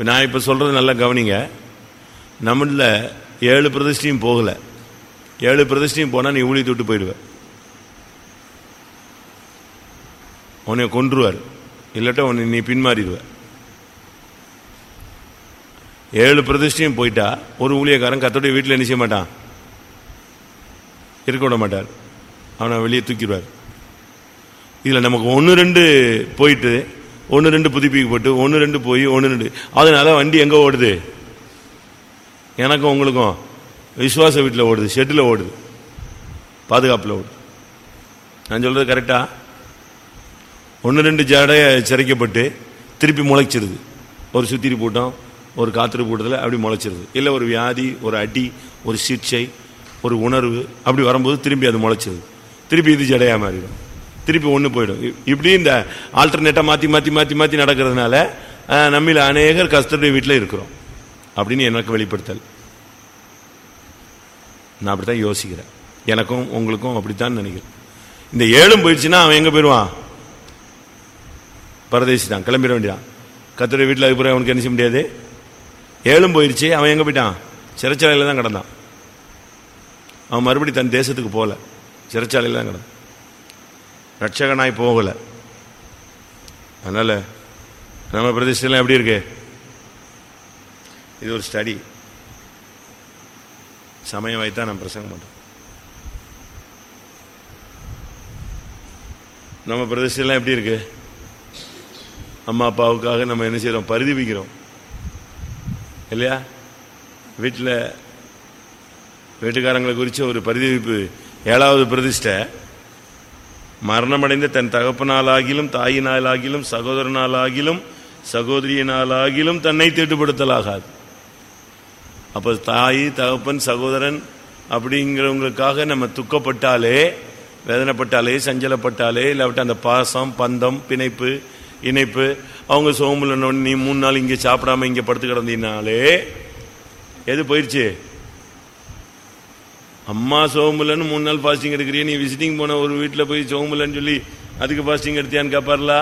இப்போ நான் இப்போ சொல்கிறது நல்லா கவனிங்க. நம்மளில் ஏழு பிரதிஷ்டையும் போகலை. ஏழு பிரதிஷ்டையும் போனால் நீ ஊழி தொட்டு போயிடுவ. உன்னை கொன்றுவார். இல்லாட்ட உன்னை நீ பின்மாறிடுவேன் ஏழு பிரதிஷ்டையும் போயிட்டா ஒரு ஊழியக்காரன் கத்தோடைய வீட்டில் என்ன செய்ய மாட்டான்? இருக்க விட மாட்டார். அவனை வெளியே தூக்கிடுவார். இதில் நமக்கு ஒன்று ரெண்டு போயிட்டு ஒன்று ரெண்டு புதுப்பிக்கப்பட்டு ஒன்று ரெண்டு போய் ஒன்று ரெண்டு. அதனால் வண்டி எங்கே ஓடுது? எனக்கும் உங்களுக்கும். விசுவாச வீட்டில் ஓடுது ஷெட்டில் ஓடுது. பாதுகாப்பில் ஓடுது. நான் சொல்கிறது கரெக்டாக ஒன்று ரெண்டு ஜடையை சிறைக்கப்பட்டு திருப்பி முளைச்சிருது. ஒரு சுத்திரி பூட்டம் ஒரு காத்திரி பூட்டத்தில் அப்படி முளைச்சிருது. இல்லை ஒரு வியாதி ஒரு அடி ஒரு சிகிச்சை ஒரு உணர்வு அப்படி வரும்போது திரும்பி அது முளைச்சிருது. திருப்பி இது ஜடையாக மாறிடும். திருப்பி ஒன்று போயிடும். இப்படி இந்த ஆல்டர்னேட்டாக மாற்றி மாற்றி மாற்றி மாற்றி நடக்கிறதுனால நம்மில் அநேகர் கஸ்தருடைய வீட்டில் இருக்கிறோம். அப்படின்னு எனக்கு வெளிப்படுத்தல். நான் அப்படி தான் யோசிக்கிறேன். எனக்கும் உங்களுக்கும் அப்படித்தான் நினைக்கிறேன். இந்த ஏழும் போயிடுச்சுன்னா அவன் எங்கே போயிடுவான்? பரதேசி தான் கிளம்பிட வேண்டியதான். கத்துடைய வீட்டில் அதுக்கப்புறம் அவனுக்கு என்ன செய்ய முடியாது? ஏழும் போயிடுச்சு அவன் எங்கே போயிட்டான்? சிறைச்சாலையில் தான் கிடந்தான். அவன் மறுபடி தன் தேசத்துக்கு போகல. சிறைச்சாலையில் தான் கிடந்தான். ரட்சகனாய் போகலை. அதனால் நம்ம பிரதிஷ்டைலாம் எப்படி இருக்கு? இது ஒரு ஸ்டடி சமயம் வைத்தா நான் பிரசங்கம் பண்ணுறேன் நம்ம பிரதிஷ்டைலாம் எப்படி இருக்கு? அம்மா அப்பாவுக்காக நம்ம என்ன செய்கிறோம் பரிதிபிக்கிறோம். இல்லையா? வீட்டில் வீட்டுக்காரங்களை குறித்த ஒரு பரிதவிப்பு ஏழாவது பிரதிஷ்டை. மரணமடைந்த தன் தகப்பனாலாகிலும் தாயினாலாகிலும் சகோதரனாலாகிலும் சகோதரியினாலாகிலும் தன்னை தீட்டுப்படுத்தலாகாது அப்போ தாய் தகப்பன் சகோதரன் அப்படிங்கிறவங்களுக்காக நம்ம துக்கப்பட்டாலே வேதனைப்பட்டாலே சஞ்சலப்பட்டாலே இல்லாவிட்டு அந்த பாசம் பந்தம் பிணைப்பு இணைப்பு அவங்க சோமுல நீ மூணு நாள் இங்கே சாப்பிடாம இங்கே படுத்து கிடந்தினாலே எது போயிடுச்சு அம்மா சோமுலன்னு மூணு நாள் ஃபாஸ்டிங் எடுக்கிறிய நீ விசிட்டிங் போன ஒரு வீட்டில் போய் சோமுலன்னு சொல்லி அதுக்கு ஃபாஸ்டிங் எடுத்தியான்னு கேட்பார்ல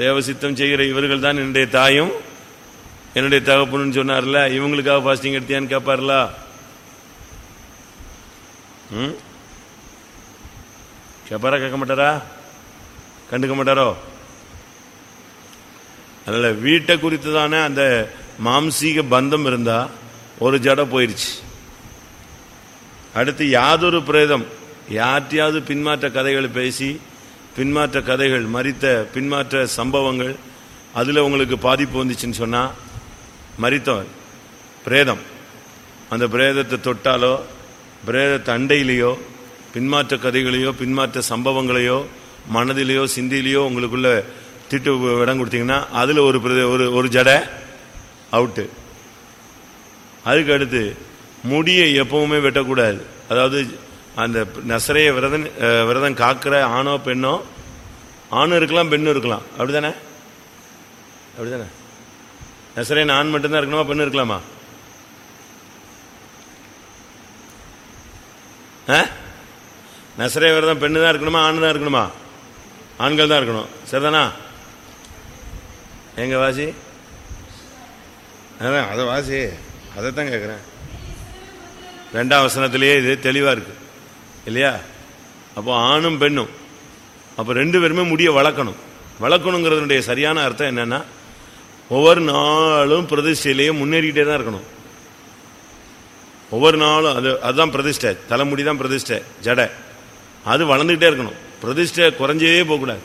தேவசித்தம் செய்கிற இவர்கள் தான் என்னுடைய தாயும் என்னுடைய தகப்பனுன்னு சொன்னார்ல இவங்களுக்காக ஃபாஸ்டிங் எடுத்தியான்னு கேட்பார்ல ம்? கேட்பாரா கேட்க மாட்டாரா? கண்டுக்க மாட்டாரோ? அதனால வீட்டை குறித்து தானே அந்த மாம்சீக பந்தம் இருந்தா ஒரு ஜடை போயிடுச்சு அடுத்து யாதொரு பிரேதம். யார்ட்டையாவது பின்மாற்ற கதைகளை பேசி பின்மாற்ற கதைகள் மறித்த பின்மாற்ற சம்பவங்கள் அதில் உங்களுக்கு பாதிப்பு வந்துச்சுன்னு சொன்னால் மறித்தவர். பிரேதம். அந்த பிரேதத்தை தொட்டாலோ பிரேதத்தை அண்டையிலையோ பின்மாற்ற கதைகளையோ பின்மாற்ற சம்பவங்களையோ மனதிலேயோ சிந்திலேயோ உங்களுக்குள்ள திட்டு இடம் கொடுத்தீங்கன்னா அதில் ஒரு ஒரு ஒரு ஜடை அவுட்டு. அதுக்கு அடுத்து முடியை எப்பவுமே வெட்டக்கூடாது. அதாவது அந்த நசரைய விரதம் விரதம் காக்கிற ஆணோ பெண்ணோ ஆணும் இருக்கலாம் பெண்ணும் இருக்கலாம். அப்படிதானே? அப்படிதானே? நசரேன் ஆண் மட்டும்தான் இருக்கணுமா பெண்ணு இருக்கலாமா? ஆ? நசரே விரதம் பெண்ணு தான் இருக்கணுமா ஆண் தான் இருக்கணுமா? ஆண்கள் தான் இருக்கணும். சரிதானா? எங்க வாசி? அதான் அதை வாசி. அதைத்தான் கேட்குறேன் ரெண்டாம் வசனத்திலேயே இது தெளிவாக இருக்கு. இல்லையா? அப்போ ஆணும் பெண்ணும். அப்போ ரெண்டு பேருமே முடிய வளர்க்கணும். வளர்க்கணுங்கிறதுனுடைய சரியான அர்த்தம் என்னென்னா ஒவ்வொரு நாளும் பிரதிஷ்டையிலேயே முன்னேறிக்கிட்டே தான் இருக்கணும். ஒவ்வொரு நாளும் அது அதுதான் பிரதிஷ்டை. தலைமுடி தான் பிரதிஷ்டை. ஜடை. அது வளர்ந்துக்கிட்டே இருக்கணும். பிரதிஷ்டை குறைஞ்சே போகக்கூடாது.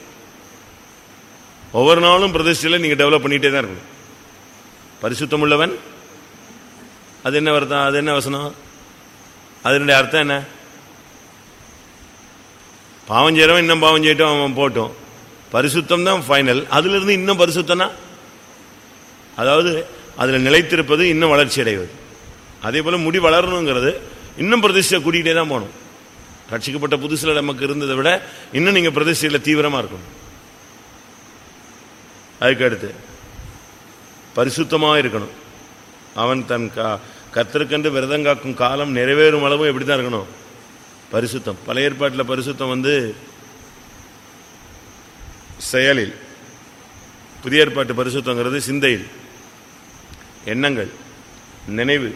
ஒவ்வொரு நாளும் பிரதிஷ்டையில் நீங்கள் டெவலப் பண்ணிக்கிட்டே தான் இருக்கணும். பரிசுத்தம் உள்ளவன் அது என்ன வருதான் அது என்ன வசனம்? அதனுடைய அர்த்தம் என்ன பாவம் செய்கிறவன் இன்னும் பாவம் செய்யட்டும் அவன் போட்டோம் பரிசுத்தம் தான் ஃபைனல் அதிலிருந்து இன்னும் பரிசுத்தம்னா அதாவது அதில் நிலைத்திருப்பது இன்னும் வளர்ச்சி அடைவது அதே போல் முடி வளரணுங்கிறது இன்னும் பிரதிஷ்டை கூட்டிகிட்டே தான் போகணும் ரட்சிக்கப்பட்ட புதுசில் நமக்கு இருந்ததை விட இன்னும் நீங்கள் பிரதிஷ்டையில் தீவிரமா இருக்கணும் அதுக்கு அடுத்து பரிசுத்தமா இருக்கணும் அவன் தன் கா கத்திருக்கென்று விரதம் காக்கும் காலம் நிறைவேறும் அளவும் எப்படி தான் இருக்கணும்? பரிசுத்தம். பழைய ஏற்பாட்டில் பரிசுத்தம் வந்து செயலில். புதிய ஏற்பாட்டு பரிசுத்தங்கிறது சிந்தையில். எண்ணங்கள் நினைவு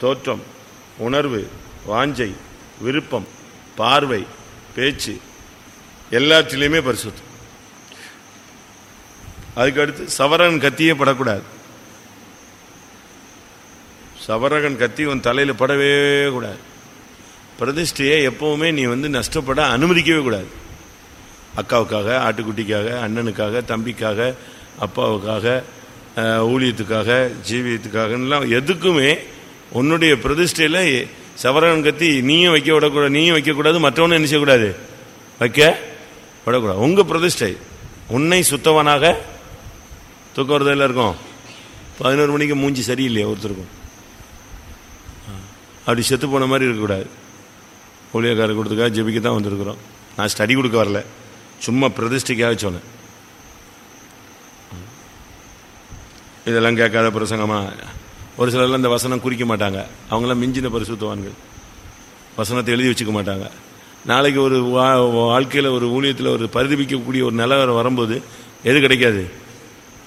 தோற்றம் உணர்வு வாஞ்சை விருப்பம் பார்வை பேச்சு எல்லாத்திலையுமே பரிசுத்தம். அதுக்கு அடுத்து சவரன் கத்தியே படக்கூடாது. சவரகன் கத்தி உன் தலையில் படவே கூடாது. பிரதிஷ்டையை எப்பவுமே நீ வந்து நஷ்டப்பட அனுமதிக்கவே கூடாது. அக்காவுக்காக ஆட்டுக்குட்டிக்காக அண்ணனுக்காக தம்பிக்காக அப்பாவுக்காக ஊழியத்துக்காக ஜீவியத்துக்காகலாம் எதுக்குமே உன்னுடைய பிரதிஷ்டையில் சவரகன் கத்தி நீயும் வைக்க விடக்கூடாது நீயும் வைக்கக்கூடாது மற்றவனும் என்ன செய்யக்கூடாது? வைக்க விடக்கூடாது. உங்கள் பிரதிஷ்டை உன்னை சுத்தவனாக தூக்கம் வருது எல்லாருக்கும் பதினோரு மணிக்கு மூஞ்சி சரியில்லையா? ஒருத்தருக்கும். அப்படி செத்து போன மாதிரி இருக்கக்கூடாது. ஊழியக்காரர் கொடுத்துக்காக ஜெபிக்க தான் வந்திருக்கிறோம். நான் ஸ்டடி கொடுக்க வரல. சும்மா பிரதிஷ்டைக்காக சொன்னேன். இதெல்லாம் கேட்காத பிரசங்கமா? ஒரு சிலர்லாம் இந்த வசனம் குறிக்க மாட்டாங்க. அவங்களாம் மிஞ்சின பரிசுத்தவான்கள். வசனத்தை எழுதி வச்சுக்க மாட்டாங்க. நாளைக்கு ஒரு வா- வாழ்க்கையில் ஒரு ஊழியத்தில் ஒரு பரிதபிக்கக்கூடிய ஒரு நிலவரம் வரும்போது எது கிடைக்காது?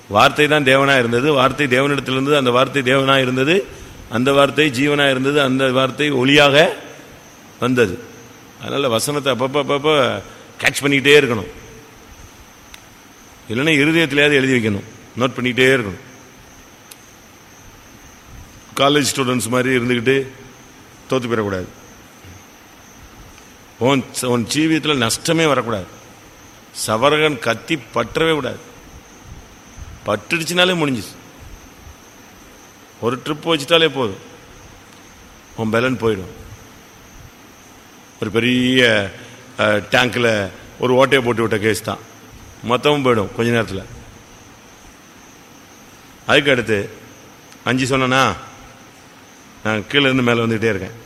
வார்த்தை தான் தேவனாக இருந்தது. வார்த்தை தேவனிடத்திலிருந்து அந்த வார்த்தை தேவனாக இருந்தது. அந்த வார்த்தை ஜீவனாக இருந்தது அந்த வார்த்தை ஒளியாக வந்தது. அதனால் வசனத்தை அப்பப்போ அப்பப்போ கேட்ச் பண்ணிக்கிட்டே இருக்கணும். இல்லைன்னா இருதயத்திலேயாவது எழுதி வைக்கணும். நோட் பண்ணிக்கிட்டே இருக்கணும். காலேஜ் ஸ்டூடெண்ட்ஸ் மாதிரி இருந்துக்கிட்டு தோற்று போயிடக்கூடாது. உன் உன் ஜீவியத்தில் நஷ்டமே வரக்கூடாது. சவரகன் கத்தி பற்றவே கூடாது. பட்டுடுச்சுனாலே முடிஞ்சிச்சு ஒரு ட்ரிப் வச்சுட்டாலே போதும். உன் பலன் போயிடும். ஒரு பெரிய டேங்க்கில் ஒரு ஓட்டையை போட்டு விட்ட கேஸ் தான். மொத்தமும் போயிடும் கொஞ்ச நேரத்தில். அதுக்கு அடுத்து அஞ்சு சொன்னனா? நான் கீழே இருந்து மேலே வந்துக்கிட்டே இருக்கேன்.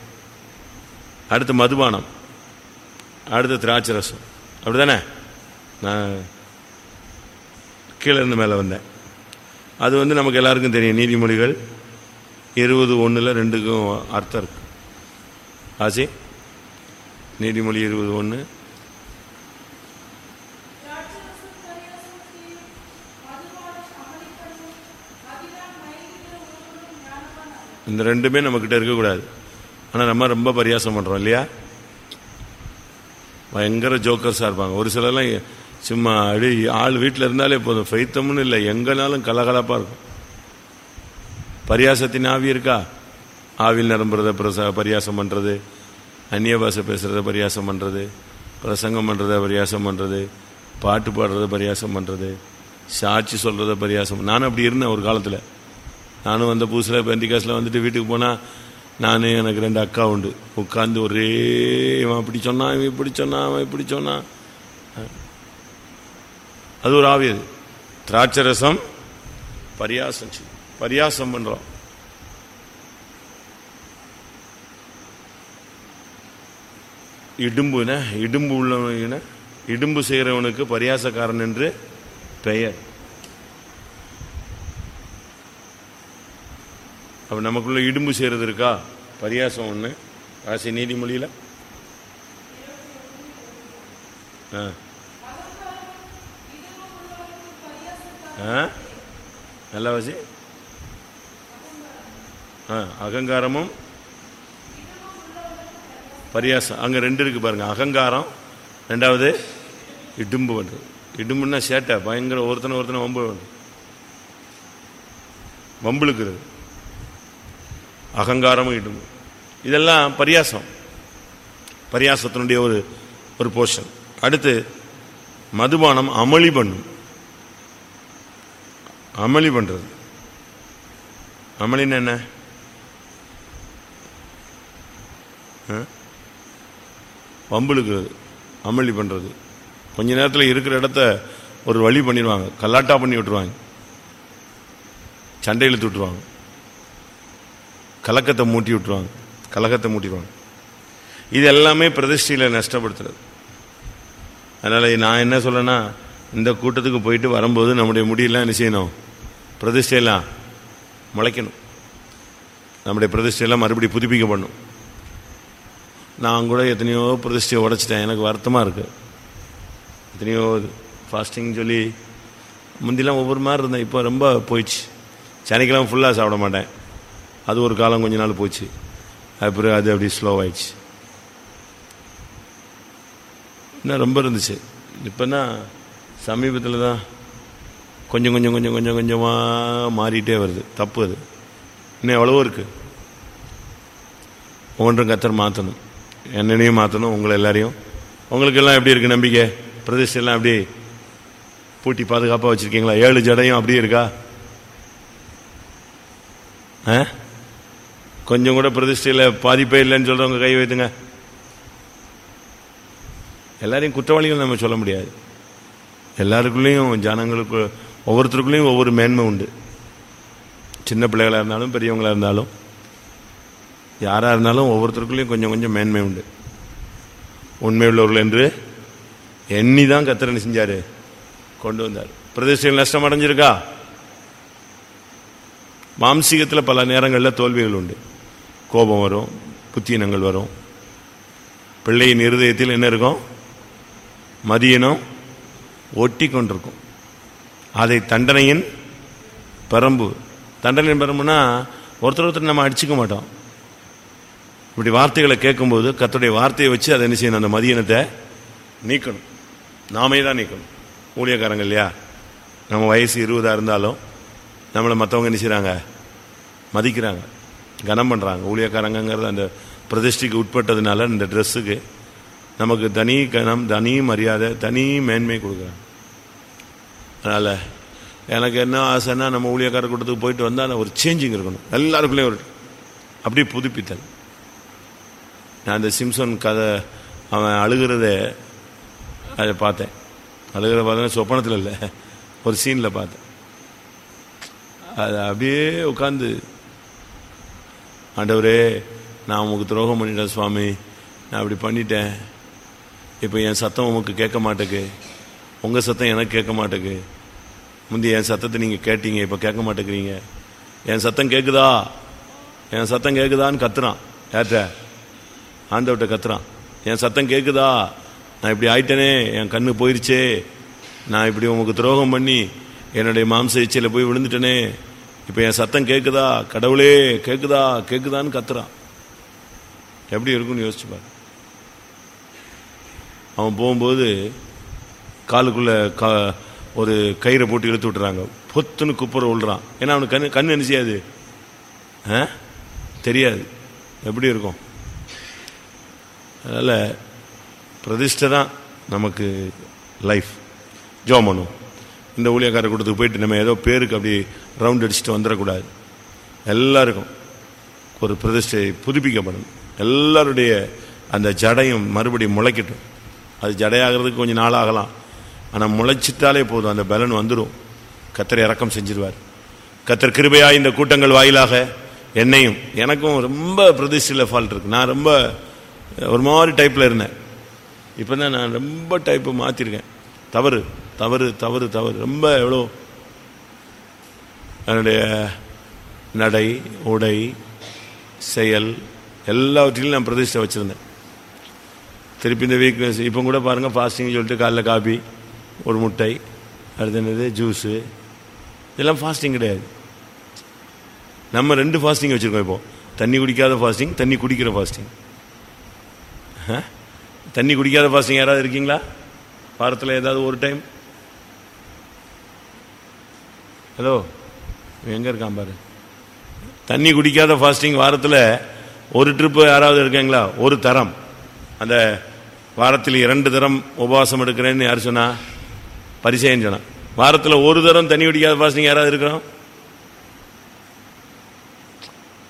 அடுத்து மதுபானம். அடுத்து திராட்சை ரசம். அப்படிதானே நான் கீழே இருந்து மேலே வந்தேன். அது வந்து நமக்கு எல்லாருக்கும் தெரியும். நீதிமொழிகள் இருபது ஒன்றில் ரெண்டுக்கும் அர்த்தம் இருக்கு. ஆசி? நீதிமொழி இருபது ஒன்று இந்த ரெண்டுமே நம்மக்கிட்ட இருக்கக்கூடாது. ஆனால் நம்ம ரொம்ப பரியாசம் பண்ணுறோம் இல்லையா? பயங்கர ஜோக்கர்ஸாக இருப்பாங்க. ஒரு சிலர்லாம் சும்மா அடி ஆள் வீட்டில் இருந்தாலே போதும். ஃபைத்தம்னு இல்லை எங்கனாலும் கலகலப்பாக இருக்கும். பரியாசத்தின் ஆவி இருக்கா? ஆவில் நிரம்புறத பிரச பரியாசம் பண்ணுறது அந்நிய பாஷை பேசுகிறத பரியாசம் பண்ணுறது பிரசங்கம் பண்ணுறத பரியாசம் பண்ணுறது பாட்டு பாடுறத பரியாசம் பண்ணுறது சாட்சி சொல்கிறத பரியாசம். நானும் அப்படி இருந்தேன் ஒரு காலத்தில். நானும் வந்த புதுசில் பெந்திகாசில் வந்துட்டு வீட்டுக்கு போனால் நான் எனக்கு ரெண்டு அக்கா உண்டு. உட்காந்து ஒரே இவன் அப்படி சொன்னான் இவன் இப்படி சொன்னான் அவன் இப்படி சொன்னான். அது ஒரு ஆவி திராட்சரசம் திராட்சை ரசம் பரியாசம் செய்யும். பரியாசம் பண்றோம். இடும்புன இடும்பு உள்ளவன இடும்பு செய்கிறவனுக்கு பரியாசக்காரன் என்று பெயர். அப்ப நமக்குள்ள இடும்பு செய்யறது இருக்கா? பரியாசம் ஒண்ணு. ஆசி நீதிமொழியில? ஆ. ஆ? நல்லா வாசி. அகங்காரமும் பரியாசம். அங்கே ரெண்டு இருக்குது பாருங்க. அகங்காரம் ரெண்டாவது இடும்பு பண்ணுறது இடும்புன்னா சேட்டை பயங்கர ஒருத்தனை ஒருத்தனை வம்பு பண்றது. அகங்காரமும் இடும்பு. இதெல்லாம் பரியாசம். பரியாசத்தினுடைய ஒரு ஒரு போர்ஷன் அடுத்து மதுபானம் அமளி பண்ணும். அமளி பண்ணுறது அமளின்னு என்ன? ஆ? அமளி பண்ணுறது கொஞ்ச நேரத்தில் இருக்கிற இடத்த ஒரு வழி பண்ணிடுவாங்க. கல்லாட்டா பண்ணி விட்டுருவாங்க. சண்டையில் விட்டுருவாங்க. கலக்கத்தை மூட்டி விட்டுருவாங்க. கலக்கத்தை மூட்டிடுவாங்க. இது எல்லாமே பிரதிஷ்டையில் நஷ்டப்படுத்துறது. அதனால் நான் என்ன சொல்கிறேன்னா இந்த கூட்டத்துக்கு போயிட்டு வரும்போது நம்முடைய முடியெல்லாம் என்ன செய்யணும்? பிரதிஷ்டையெல்லாம் முளைக்கணும். நம்முடைய பிரதிஷ்டையெல்லாம் மறுபடியும் புதுப்பிக்கப்படணும். நான் கூட எத்தனையோ பிரதிஷ்டையை உடைச்சிட்டேன். எனக்கு வருத்தமாக இருக்குது எத்தனையோ ஃபாஸ்டிங் சொல்லி முந்திலாம் ஒவ்வொரு மாதிரி இருந்தேன். இப்போ ரொம்ப போயிடுச்சு. சனிக்கிழமை ஃபுல்லாக சாப்பிட மாட்டேன். அது ஒரு காலம் கொஞ்ச நாள் போச்சு. அப்புறம் அது அப்படி ஸ்லோவாயிடுச்சு இன்னும் ரொம்ப இருந்துச்சு. இப்போனா சமீபத்தில் தான் கொஞ்சம் கொஞ்சம் கொஞ்சம் கொஞ்சம் கொஞ்சமாக மாறிட்டே வருது. தப்பு அது. இன்னும் எவ்வளவோ இருக்குது ஒவ்வொன்றும் கத்தர் மாற்றணும் என்னையும் மாற்றணும் உங்களை எல்லாரையும். உங்களுக்கெல்லாம் எப்படி இருக்கு நம்பிக்கை? பிரதிஷ்டெல்லாம் எப்படி பூட்டி பாதுகாப்பாக வச்சுருக்கீங்களா? ஏழு ஜடையும் அப்படியே இருக்கா? ஆ? கொஞ்சம் கூட பிரதிஷ்டையில் பாதிப்பே இல்லைன்னு சொல்கிறவங்க கை வைத்துங்க. எல்லாரையும் குற்றவாளிகள் நம்ம சொல்ல முடியாது. எல்லாருக்குள்ளேயும் ஜனங்களுக்கு ஒவ்வொருத்தருக்குள்ளேயும் ஒவ்வொரு மேன்மை உண்டு. சின்ன பிள்ளைகளாக இருந்தாலும் பெரியவங்களாக இருந்தாலும். யாராக இருந்தாலும் ஒவ்வொருத்தருக்குள்ளேயும் கொஞ்சம் கொஞ்சம் மேன்மை உண்டு. உண்மை உள்ளவர்கள் என்று எண்ணி தான் கத்திரன் செஞ்சார்? கொண்டு வந்தார். பிரதேசங்கள் நஷ்டம் அடைஞ்சிருக்கா? மாம்சீகத்தில் பல நேரங்களில் தோல்விகள் உண்டு. கோபம் வரும் புத்தீனங்கள் வரும். பிள்ளையின் இருதயத்தில் என்ன இருக்கும்? மதியனம் ஒட்டி கொண்டிருக்கும். அதை தண்டனையின் பரம்பு. தண்டனையின் பரம்புனா ஒருத்தர் ஒருத்தர் நம்ம அடிச்சுக்க மாட்டோம். இப்படி வார்த்தைகளை கேட்கும்போது கத்துடைய வார்த்தையை வச்சு அதை என்ன செய்யணும்? அந்த மதியனத்தை நீக்கணும். நாமே தான் நீக்கணும். ஊழியக்காரங்க இல்லையா? நம்ம வயசு இருபதாக இருந்தாலும் நம்மளை மற்றவங்க என்ன செய்கிறாங்க மதிக்கிறாங்க. கனம் பண்ணுறாங்க ஊழியக்காரங்கிறது அந்த பிரதிஷ்டிக்கு உட்பட்டதுனால இந்த ட்ரெஸ்ஸுக்கு நமக்கு தனி கனம் தனி மரியாதை தனி மேன்மை கொடுக்குறாங்க. அதனால் எனக்கு என்ன ஆசைன்னா நம்ம ஊழியக்கார கூட்டத்துக்கு போயிட்டு வந்தால் ஒரு சேஞ்சிங் இருக்கணும். எல்லாருக்குள்ளேயும் ஒரு அப்படி புதுப்பித்தல். நான் இந்த சிம்சன் கதை அவன் அழுகிறத அதை பார்த்தேன். அழுகிறத பார்த்தேன்னா சொப்பனத்தில் இல்லை ஒரு சீனில் பார்த்தேன். அது அப்படியே உட்காந்து ஆண்டவரே நான் உமக்கு துரோகம் பண்ணிட்டேன் சுவாமி. நான் அப்படி பண்ணிட்டேன். இப்போ என் சத்தம் உமக்கு கேட்க மாட்டேக்கு. உங்கள் சத்தம் எனக்கு கேட்க மாட்டேக்கு. முந்தைய என் சத்தத்தை நீங்கள் கேட்டீங்க இப்போ கேட்க மாட்டேங்கிறீங்க. என் சத்தம் கேட்குதா என் சத்தம் கேட்குதான்னு கத்துறான். ஏற்ற ஆண்டவர்கிட்ட கத்துறான். என் சத்தம் கேட்குதா நான் இப்படி ஆயிட்டேனே என் கண்ணு போயிருச்சே. நான் இப்படி உமக்கு துரோகம் பண்ணி என்னுடைய மாம்ச இச்சையில் போய் விழுந்துட்டேனே. இப்போ என் சத்தம் கேட்குதா கடவுளே கேட்குதா கேட்குதான்னு கத்துறான். எப்படி இருக்கும்னு யோசிச்சு பாரு. அவன் போகும்போது காலுக்குள்ளே கா ஒரு கயிறை போட்டு இழுத்து விட்டுறாங்க. பொத்துன்னு குப்புற விழுறான் ஏன்னா அவனுக்கு கண் கண் என்ன செய்யாது? ஆ? தெரியாது. எப்படி இருக்கும்? அதனால் பிரதிஷ்டை தான் நமக்கு லைஃப் ஜோம் பண்ணும் இந்த ஊழியக்கார கூட்டத்துக்கு போயிட்டு நம்ம ஏதோ பேருக்கு அப்படி ரவுண்ட் அடிச்சுட்டு வந்துடக்கூடாது. எல்லாருக்கும் ஒரு பிரதிஷ்டை புதுப்பிக்கப்படும். எல்லாருடைய அந்த ஜடையும் மறுபடியும் முளைக்கட்டும். அது ஜடையாகிறதுக்கு கொஞ்சம் நாள் ஆகலாம். ஆனால் முளைச்சிட்டாலே போதும் அந்த பலன் வந்துடும் கத்தரை இறக்கம் செஞ்சிருவார். கத்தர் கிருபையாக இந்த கூட்டங்கள் வாயிலாக என்னையும் எனக்கும் ரொம்ப பிரதிஷ்டையில் ஃபால்ட் இருக்கு. நான் ரொம்ப ஒரு மாதிரி டைப்பில் இருந்தேன். இப்போ தான் நான் ரொம்ப டைப்பு மாற்றிருக்கேன் தவறு தவறு தவறு தவறு. ரொம்ப எவ்வளோ? என்னுடைய நடை உடை செயல் எல்லாவற்றிலும் நான் பிரதிஷ்டை வச்சுருந்தேன். திருப்பி இந்த வீக்னஸ் இப்போ கூட பாருங்கள் ஃபாஸ்டிங் சொல்லிட்டு காலைல காபி ஒரு முட்டை அடுத்து என்னது? ஜூஸு இதெல்லாம் ஃபாஸ்டிங் கிடையாது. நம்ம ரெண்டு ஃபாஸ்டிங் வச்சுருக்கோம் இப்போ. தண்ணி குடிக்காத ஃபாஸ்டிங் தண்ணி குடிக்கிற ஃபாஸ்டிங் தண்ணி குடிக்காத ஃபாஸ்டிங் யாராவது இருக்கீங்களா? வாரத்தில் ஏதாவது ஒரு டைம்? ஹலோ எங்கே இருக்கான் பாரு? தண்ணி குடிக்காத ஃபாஸ்டிங் வாரத்தில் ஒரு ட்ரிப்பு யாராவது இருக்காங்களா? ஒரு தரம். அந்த வாரத்தில் இரண்டு தரம் உபவாசம் எடுக்கிறேன்னு யார் சொன்னா? பரிசேன்னு சொன்னான். வாரத்தில் ஒரு தரம் தண்ணி குடிக்காத ஃபாஸ்டிங் யாராவது இருக்கிறோம்?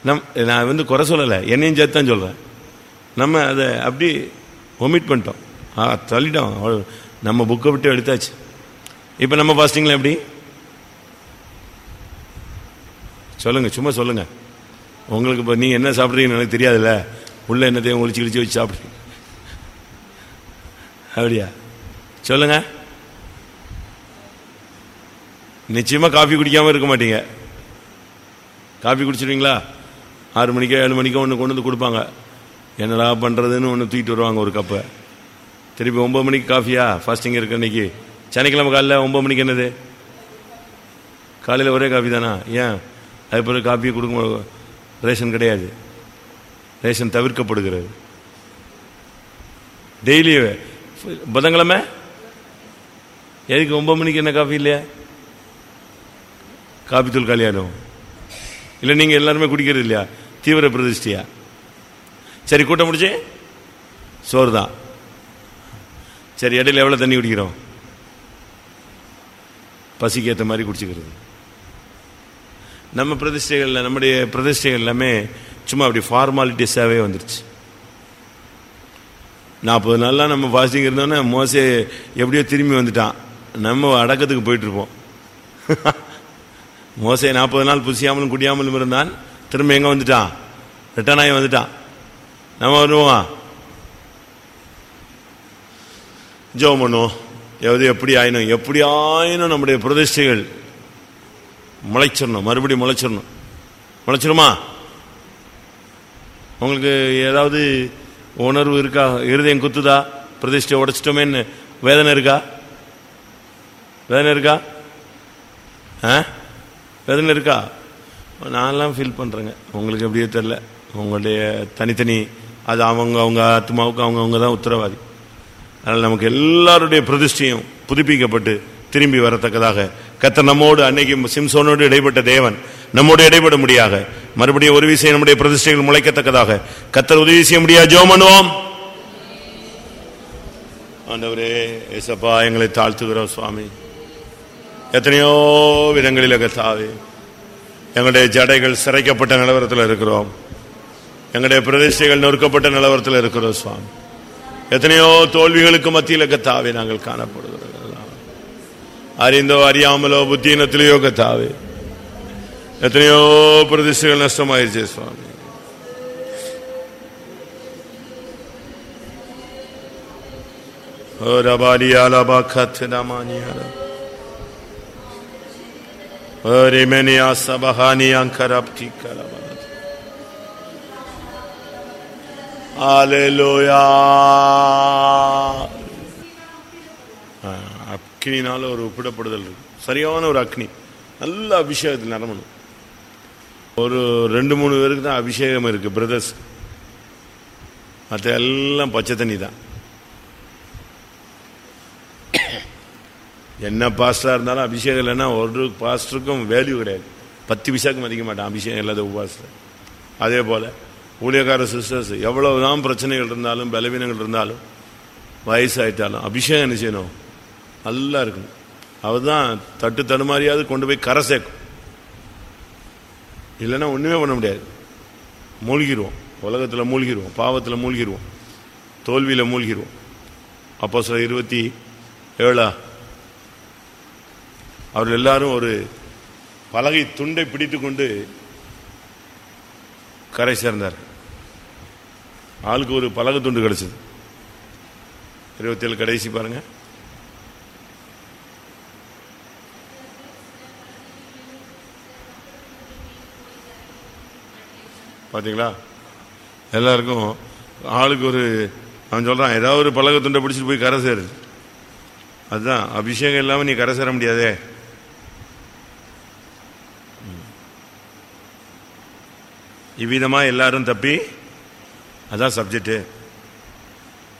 நம் நான் வந்து குறை சொல்லலை. என்னையும் சேர்த்து தான் சொல்கிறேன் நம்ம அதை அப்படி ஒமிட் பண்ணிட்டோம். ஆ தள்ளிட்டோம். அவ்வளோ நம்ம புக்கை விட்டு எடுத்தாச்சு. இப்போ நம்ம ஃபாஸ்டிங்கில் எப்படி? சொல்லுங்கள் சும்மா சொல்லுங்க. உங்களுக்கு இப்போ நீங்கள் என்ன சாப்பிட்றீங்கன்னு எனக்கு தெரியாதுல்ல. உள்ள என்னத்தையும் ஒழிச்சு கிழிச்சு வச்சு சாப்பிட்றீங்க அப்படியா? சொல்லுங்க. நிச்சயமாக காஃபி குடிக்காம இருக்க மாட்டீங்க. காஃபி குடிச்சிருவீங்களா? ஆறு மணிக்கோ ஏழு மணிக்கோ ஒன்று கொண்டு வந்து கொடுப்பாங்க. என்னடா பண்ணுறதுன்னு ஒன்று தூக்கிட்டு வருவாங்க ஒரு கப்பை. திருப்பி ஒம்பது மணிக்கு காஃபியா? ஃபாஸ்டிங் இருக்கு இன்னைக்கு சனிக்கிழமை காலைல ஒம்பது மணிக்கு என்னது? காலையில் ஒரே காஃபி தானா? ஏன்? அது பிறகு காஃபியை கொடுக்க ரேஷன் கிடையாது. ரேஷன் தவிர்க்கப்படுகிறது. டெய்லி புதன்கிழமை? எதுக்கு ஒம்பது மணிக்கு என்ன காஃபி இல்லையா? காஃபி தூள் காலியாகும் இல்லை நீங்கள் எல்லாருமே குடிக்கிறது இல்லையா? தீவிர பிரதிஷ்டியா? சரி கூட்டம் முடிச்சு சோறு தான் சரி இடையில எவ்வளோ தண்ணி குடிக்கிறோம்? பசிக்கு ஏற்ற மாதிரி குடிச்சுக்கிறது. நம்ம பிரதிஷ்டைகளில் நம்முடைய பிரதிஷ்டைகள் எல்லாமே சும்மா அப்படி ஃபார்மாலிட்டிஸாகவே வந்துருச்சு. நாற்பது நாள்லாம் நம்ம ஃபாஸ்டிங் இருந்தோன்னே மோசே எப்படியோ திரும்பி வந்துட்டான். நம்ம அடக்கத்துக்கு போயிட்டுருப்போம். மோசை மோசே நாற்பது நாள் புசியாமலும் குடியாமலும் இருந்தான். திரும்ப எங்கே வந்துட்டான்? ரிட்டர்ன் ஆகி வந்துட்டான். நம்ம வருவோம் ஜோம் பண்ணுவோம் எவது எப்படி ஆயினும் எப்படி ஆயினும் நம்முடைய பிரதிஷ்டைகள் முளைச்சிடணும் மறுபடியும் முளைச்சிடணும் முளைச்சிருமா? உங்களுக்கு ஏதாவது உணர்வு இருக்கா? இருதயம் குத்துதா? பிரதிஷ்டை உடைச்சிட்டோமேன்னு வேதனை இருக்கா? வேதனை இருக்கா? ஆ? வேதனை இருக்கா? நான்லாம் ஃபீல் பண்ணுறேங்க உங்களுக்கு எப்படியோ தெரில உங்களுடைய தனித்தனி அது அவங்க அவங்க ஆத்மாவுக்கு அவங்க அவங்க தான் உத்தரவாதி. அதனால் நமக்கு எல்லாருடைய பிரதிஷ்டையும் புதுப்பிக்கப்பட்டு திரும்பி வரத்தக்கதாக கத்தர் நம்மோடு அன்னைக்கு சிம்சோனோடு இடைப்பட்ட தேவன் நம்மோடு இடைப்பட முடியாத மறுபடியும் ஒரு விஷயம் நம்முடைய பிரதிஷ்டைகள் முளைக்கத்தக்கதாக கத்தர் உதவி செய்ய முடியாது ஜோம் பண்ணுவோம். ஆண்டவரே ஏசப்பா எங்களை தாழ்த்துகிறோம் சுவாமி. எத்தனையோ விதங்களில் கத்தாவே எங்களுடைய ஜடைகள் சிறைக்கப்பட்ட நிலவரத்தில் இருக்கிறோம். எங்களுடைய பிரதேசங்கள் நொறுக்கப்பட்ட நிலவரத்தில் இருக்கிறோம் சுவாமி. எத்தனையோ தோல்விகளுக்கு மத்தியில் கத்தாவே நாங்கள் காணப்படுகிறோம். அறிந்தோ அறியாமலோ புத்தீனத்திலேயோ கத்தாவே எத்தனையோ பிரதிஷ்டைகள் நஷ்டமாயிருச்சு சுவாமி. ஓ ரபாலியாலபா கத்னமானியாலா Rimenia sabahani ankarapti kalabalat. Hallelujah. அக்னினால ஒரு ஒப்பிடப்படுதல் இருக்கு. சரியான ஒரு அக்னி. நல்ல அபிஷேகத்தில் நிரம்பணும் ஒரு ரெண்டு மூணு பேருக்கு தான் அபிஷேகம் இருக்கு பிரதர்ஸ் மற்ற எல்லாம் பச்சை தண்ணி தான். என்ன பாஸ்டரா இருந்தாலும் அபிஷேகம் இல்லைன்னா ஒரு பாஸ்டருக்கும் வேல்யூ கிடையாது. பத்து விசாக்கும் மதிக்க மாட்டான் அபிஷேகம் இல்லாத உபாஸ்டர் அதே போல ஊழியக்கார சிஸ்டர்ஸ் எவ்வளவுதான் பிரச்சனைகள் இருந்தாலும் பலவீனங்கள் இருந்தாலும் வயசாயிட்டாலும் அபிஷேகம் என்ன செய்யணும்? நல்லா இருக்கணும். அவர் தான் தட்டு தடுமாறியாவது கொண்டு போய் கரை சேர்க்கும். இல்லைன்னா ஒன்றுமே பண்ண முடியாது. மூழ்கிடுவோம் உலகத்தில் மூழ்கிடுவோம் பாவத்தில் மூழ்கிடுவோம் தோல்வியில் மூழ்கிடுவோம் அப்போ சில இருபத்தி ஏழா அவர்கள் எல்லாரும் ஒரு பலகை துண்டை பிடித்து கொண்டு கரை சேர்ந்தார் ஆளுக்கு ஒரு பலகை துண்டு கிடைச்சது. இருபத்தி ஏழு கடைசி பாருங்க. பார்த்தீங்களா எல்லாருக்கும் ஆளுக்கு ஒரு அவன் சொல்கிறான் ஏதாவது ஒரு பழக துண்டை பிடிச்சிட்டு போய் கரை சேரு. அதுதான் அபிஷேகம் இல்லாமல் நீ கரை சேர முடியாதே. இவ்விதமாக எல்லாரும் தப்பி அதான் சப்ஜெக்டு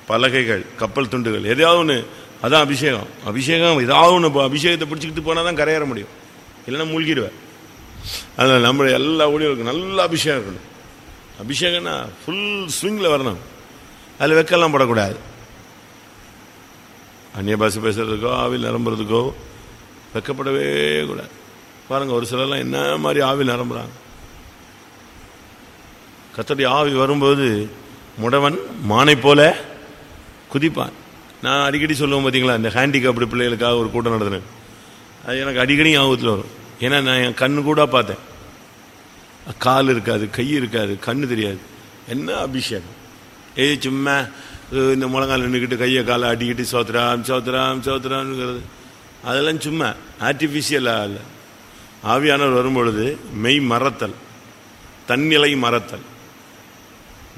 பலகைகள் கப்பல் துண்டுகள் எதையாவது ஒன்று அதான் அபிஷேகம். அபிஷேகம் ஏதாவது ஒன்று அபிஷேகத்தை பிடிச்சிக்கிட்டு போனால் தான் கரையேற முடியும். இல்லைன்னா மூழ்கிடுவேன். அதனால் நம்மளுடைய எல்லா ஊழியர்களுக்கும் நல்ல அபிஷேகம் இருக்கணும். அபிஷேகம்னா ஃபுல் ஸ்விங்கில் வரணும். அதில் வெக்கெல்லாம் படக்கூடாது. அந்நிய பாஷை பேசுறதுக்கோ ஆவில் நிரம்புறதுக்கோ வெக்கப்படவே கூடாது. பாருங்கள் ஒரு சிலர்லாம் என்ன மாதிரி ஆவில் நிரம்புறாங்க? கத்தடி ஆவி வரும்போது முடவன் மானை போல குதிப்பான். நான் அடிக்கடி சொல்லுவேன் பார்த்தீங்களா இந்த ஹேண்டிகேப்டு பிள்ளைகளுக்காக ஒரு கூட்டம் நடத்தினேன் அது எனக்கு அடிக்கடி ஞாபகத்தில் வரும். ஏன்னா நான் என் கண்ணு கூட பார்த்தேன். கால் இருக்காது கை இருக்காது கண்ணு தெரியாது. என்ன அபிஷேகம்? ஏய் சும்மா இந்த முழங்கால் நின்றுக்கிட்டு கையை காலை அடிக்கிட்டு சோத்துறாம் சோத்துறாம் சோத்துறான்னுங்கிறது அதெல்லாம் சும்மா ஆர்டிஃபிஷியலாக இல்லை. ஆவியானவர் வரும்பொழுது மெய் மறத்தல் தன்னிலை மறத்தல்.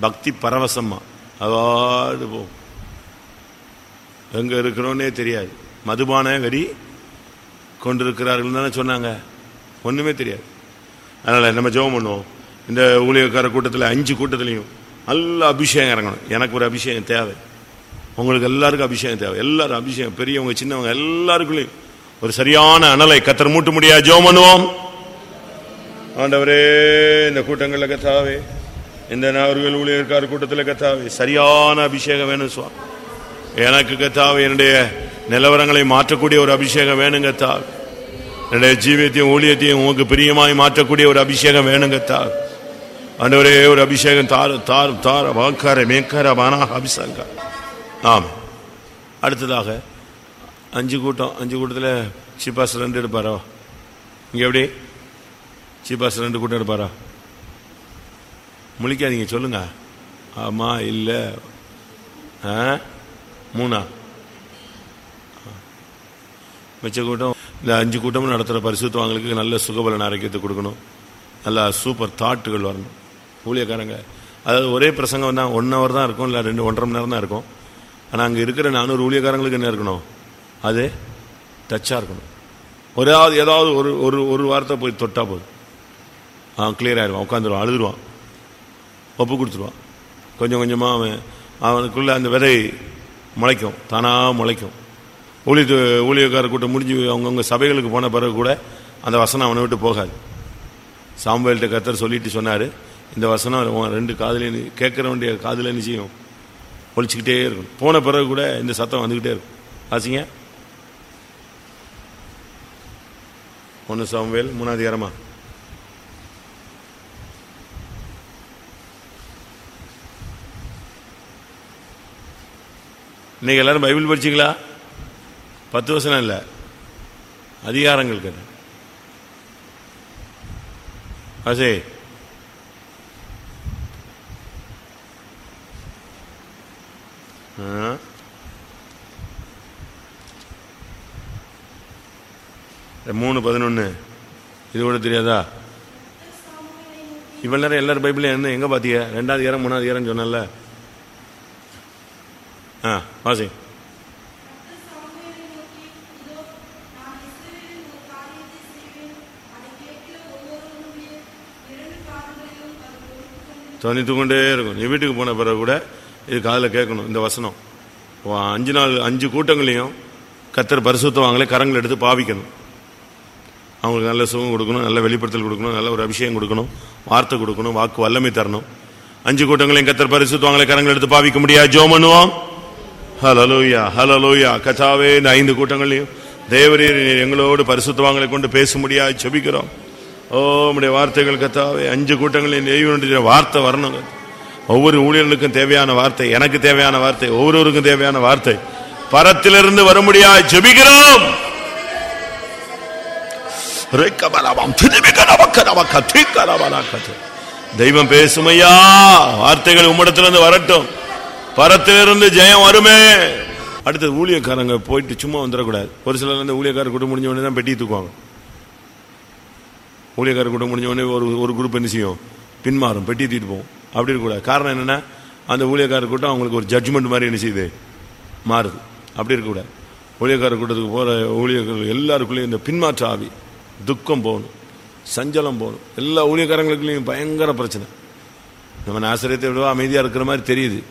பக்தி பரவசமா. அவாடு போ. எங்க இருக்கிறோன்னே தெரியாது. மதுபான வெறி கொண்டிருக்கிறார்கள் தானே சொன்னாங்க. ஒண்ணுமே தெரியாது. அதனால நம்ம ஜெபம் பண்ணுவோம். இந்த ஊழியக்கார கூட்டத்தில் அஞ்சு கூட்டத்துலேயும் நல்ல அபிஷேகம் இறங்கணும். எனக்கு ஒரு அபிஷேகம் தேவை. உங்களுக்கு எல்லாருக்கும் அபிஷேகம் தேவை. எல்லாரும் அபிஷேகம். பெரியவங்க சின்னவங்க எல்லாருக்குள்ளேயும் ஒரு சரியான அனலை கத்தர் மூட்ட முடியாது ஜெபம் பண்ணுவோம். ஆண்டவரே இந்த கூட்டங்களில் கத்தாவே. இந்த நபர்கள் ஊழியர்கார கூட்டத்தில் கத்தாவே சரியான அபிஷேகம் வேணும் சுவாமி. எனக்கு கத்தாவே என்னுடைய நிலவரங்களை மாற்றக்கூடிய ஒரு அபிஷேகம் வேணும் கத்தாவே. என்னுடைய ஜீவியத்தையும் ஊழியத்தையும் உங்களுக்கு பிரியமாய் மாற்றக்கூடிய ஒரு அபிஷேகம் வேணும் கத்தாவே. ஆண்டவரே ஒரு அபிஷேகம் தார் தார் தார் வாக்கார மேக்கார பானா அபிஷேகா ஆம். அடுத்ததாக அஞ்சு கூட்டம் அஞ்சு கூட்டத்தில் சீப்பாஸ் ரெண்டு எடுப்பாரா? இங்கே எப்படி? சீப்பாஸ் ரெண்டு கூட்டம் எடுப்பாரா? முழிக்காதீங்க சொல்லுங்க. ஆமா இல்லை. ஆ? மூணா? மிச்ச கூட்டம் இந்த அஞ்சு கூட்டமும் நடத்துகிற பரிசுத்தவங்களுக்கு நல்ல சுகபலன் ஆரோக்கியத்தை கொடுக்கணும். நல்ல சூப்பர் தாட்டுகள் வரணும். ஊழியக்காரங்க அதாவது ஒரே பிரசங்கம் தான் ஒன் ஹவர் தான் இருக்கும் இல்லை ரெண்டு ஒன்றரை மணி நேரம் தான் இருக்கும். ஆனால் அங்கே இருக்கிற நானூறு ஊழியக்காரங்களுக்கு என்ன இருக்கணும்? அது டச்சாக இருக்கணும். ஒராவது ஏதாவது ஒரு ஒரு ஒரு வாரத்தை போய் தொட்டால் போதும். அவன் கிளியர் ஆயிடுவான் உட்காந்துருவான் அழுதுருவான். ஒப்பு கொடுத்துருவான் கொஞ்சம் கொஞ்சமாக அவன் அவனுக்குள்ளே அந்த விதை முளைக்கும். தானாக முளைக்கும். ஊழிய ஊழியக்கார கூட்டம் முடிஞ்சு அவங்கவுங்க சபைகளுக்கு போன பிறகு கூட அந்த வசனம் அவனை விட்டு போகாது. சாம்பல்கிட்ட கத்தர் சொல்லிட்டு சொன்னார் இந்த வசனம் ரெண்டு காதுல கேட்குற வேண்டிய காதில் நிச்சயம் ஒழிச்சிக்கிட்டே இருக்கும். போன பிறகு கூட இந்த சத்தம் வந்துக்கிட்டே இருக்கும். ஆசிங்க ஒன்று சாம்பல் மூணாவது இன்றைக்கி இன்னைக்கு எல்லாரும் பைபிள் படிச்சீங்களா? பத்து வசனம் இல்லை. அதிகாரங்கள் கேட்டு. அசே ஆ. மூணு பதினொன்று இது கூட தெரியாதா? இவ்வளோ நேரம் எல்லாரும் பைபிளையும் என்ன எங்க பாத்தீங்க? ரெண்டாவது இயரம் மூணாவது இயரம் சொன்னல ஆ வாசி. தனித்து கொண்டே இருக்கும். நீ வீட்டுக்கு போன பிறகு கூட இது காதில் கேட்கணும் இந்த வசனம். அஞ்சு நாள் அஞ்சு கூட்டங்களையும் கத்தர் பரிசுத்தவாங்களே கரங்கள் எடுத்து பாவிக்கணும். அவங்களுக்கு நல்ல சுகம் கொடுக்கணும் நல்ல வெளிப்படுத்தல் கொடுக்கணும் நல்ல ஒரு அபிஷேகம் கொடுக்கணும் வார்த்தை கொடுக்கணும் வாக்கு வல்லமை தரணும். அஞ்சு கூட்டங்களையும் கத்தர் பரிசுத்தவாங்களே கரங்கள் எடுத்து பாவிக்க முடியாது. ஜோ பண்ணுவோம். ஹலலோயா ஹலலோயா கதாவே இந்த ஐந்து கூட்டங்களையும் தேவரீர் எங்களோடு பரிசுத்தவாங்களை கொண்டு பேச முடியாது செபிக்கிறோம். ஓ நம்முடைய வார்த்தைகள் கத்தாவே அஞ்சு கூட்டங்களையும் தெய்வனுடைய வார்த்தை வரணும். ஒவ்வொரு ஊழியர்களுக்கும் தேவையான வார்த்தை எனக்கு தேவையான வார்த்தை ஒவ்வொருவருக்கும் தேவையான வார்த்தை. பரத்திலிருந்து வர முடியாது ஜெபிக்கிறோம் தெய்வம் பேசுமையா வார்த்தைகள் உம்மிடத்திலிருந்து வரட்டும். பரத்திலிருந்து ஜெயம் வருமே. அடுத்தது ஊழியக்காரங்க போயிட்டு சும்மா வந்துடக்கூடாது. ஒரு சிலர் வந்து ஊழியக்காரர் கூட்டம் முடிஞ்ச உடனே தான் பெட்டி தூக்குவாங்க. ஊழியக்காரர் கூட்டம் முடிஞ்ச உடனே ஒரு ஒரு குரூப் என்ன செய்யும்? பின்மாறும் பெட்டி தூக்கிட்டு போவோம். அப்படி இருக்கக்கூடாது. காரணம் என்னென்னா அந்த ஊழியக்காரர் கூட்டம் அவங்களுக்கு ஒரு ஜட்ஜ்மெண்ட் மாதிரி என்ன செய்யுது? மாறுது. அப்படி இருக்கக்கூடாது. ஊழியக்காரர் கூட்டத்துக்கு போகிற ஊழியர்கள் எல்லாருக்குள்ளேயும் இந்த பின்மாற்ற ஆவி துக்கம் போகணும் சஞ்சலம் போகணும். எல்லா ஊழியக்காரங்களுக்குள்ளேயும் பயங்கர பிரச்சனை. நம்ம ஆசிரியத்தை விட அமைதியாக இருக்கிற மாதிரி தெரியுது.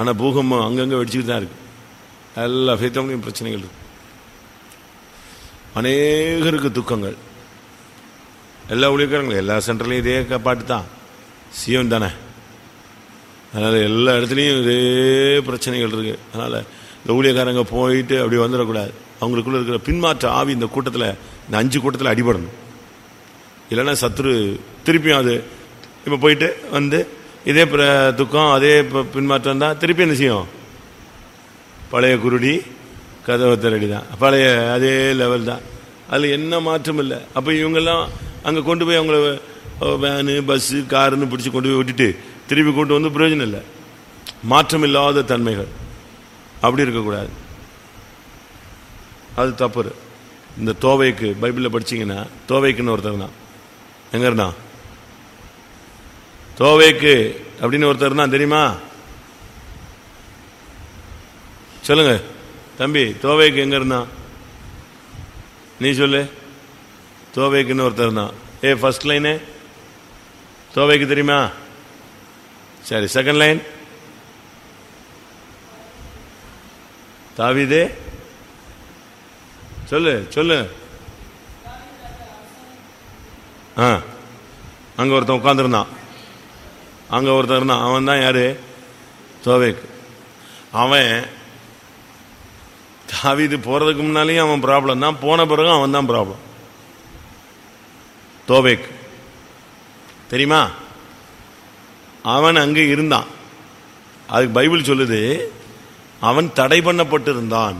ஆனால் பூகம்பம் அங்கங்கே வெடிச்சுக்கிட்டு தான் இருக்கு. எல்லா ஃபேத்தவங்களையும் பிரச்சனைகள் இருக்கு. அநேகருக்கு துக்கங்கள். எல்லா ஊழியக்காரங்களும் எல்லா சென்டர்லையும் இதே பாட்டு தான். சிஎம் தானே. அதனால் எல்லா இடத்துலையும் இதே பிரச்சனைகள் இருக்குது அதனால் இந்த ஊழியக்காரங்க போயிட்டு அப்படி வந்துடக்கூடாது. அவங்களுக்குள்ளே இருக்கிற பின்மாற்ற ஆவி இந்த கூட்டத்தில் இந்த அஞ்சு கூட்டத்தில் அடிபடணும். இல்லைன்னா சத்துரு திருப்பியும் அது இப்போ போயிட்டு வந்து இதே பிர- துக்கம் அதே பின்மாற்றம் தான் திருப்பி என்ன செய்யும்? பழைய குருடி கதவை திரடி தான் பழைய அதே லெவல் தான். அதில் என்ன மாற்றம் இல்லை. அப்போ இவங்கெல்லாம் அங்கே கொண்டு போய் அவங்கள வேனு பஸ்ஸு காருன்னு பிடிச்சி கொண்டு போய் விட்டுட்டு திருப்பி கொண்டு வந்து பிரயோஜனம் இல்லை. மாற்றம் இல்லாத தன்மைகள். அப்படி இருக்கக்கூடாது அது தப்பு. இந்த தோவைக்கு பைபிளில் படிச்சீங்கன்னா தோவைக்குன்னு ஒருத்தர் தான். எங்க இருந்தான்? தோவேக்கு அப்படின்னு ஒருத்தர் தான் தெரியுமா? சொல்லுங்க. தம்பி தோவைக்கு எங்க இருந்தான்? நீ சொல்லு. தோவைக்குன்னு ஒருத்தர் இருந்தான். ஏ ஃபர்ஸ்ட் லைனு தோவைக்கு தெரியுமா? சரி செகண்ட் லைன் தாவிதே? சொல்லு சொல்லு. ஆ. அங்க ஒருத்தன் உட்காந்துருந்தான் அங்கே ஒருத்தர் இருந்தான். அவன் தான் யாரு? தோவேக்கு அவன் தாவிது போகிறதுக்கு முன்னாலேயும் அவன் ப்ராப்ளம் தான். போன பிறகும் அவன் தான் ப்ராப்ளம் தோவேக் தெரியுமா? அவன் அங்கே இருந்தான். அதுக்கு பைபிள் சொல்லுது அவன் தடை பண்ணப்பட்டிருந்தான்.